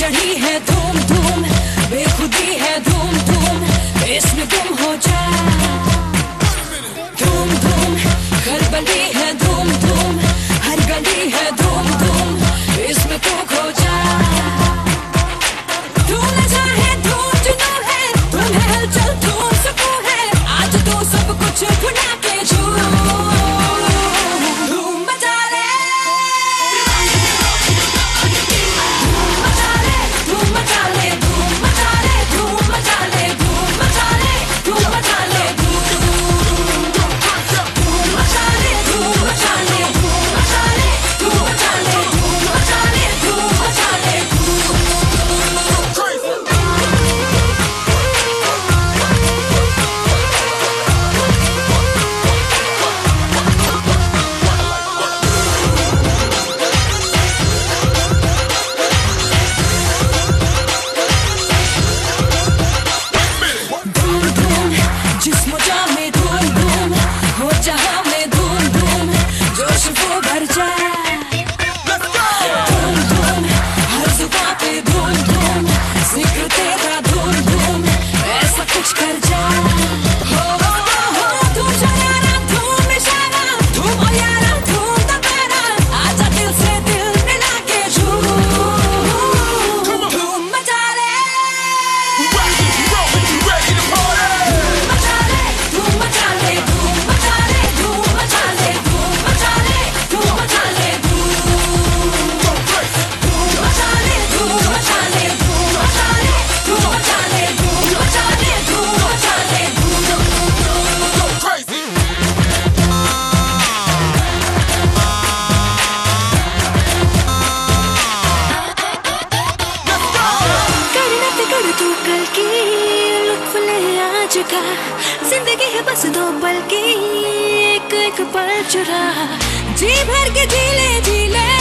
चढ़ी है धूम धूम, बेखुदी है धूम धूम इसमें तुम हो जा। धूम धूम, घर बनी है धूम धूम, हर गली है धूम चुका। ज़िंदगी है बस दो पल की एक एक पल चुरा। जी भर के जी ले जी ले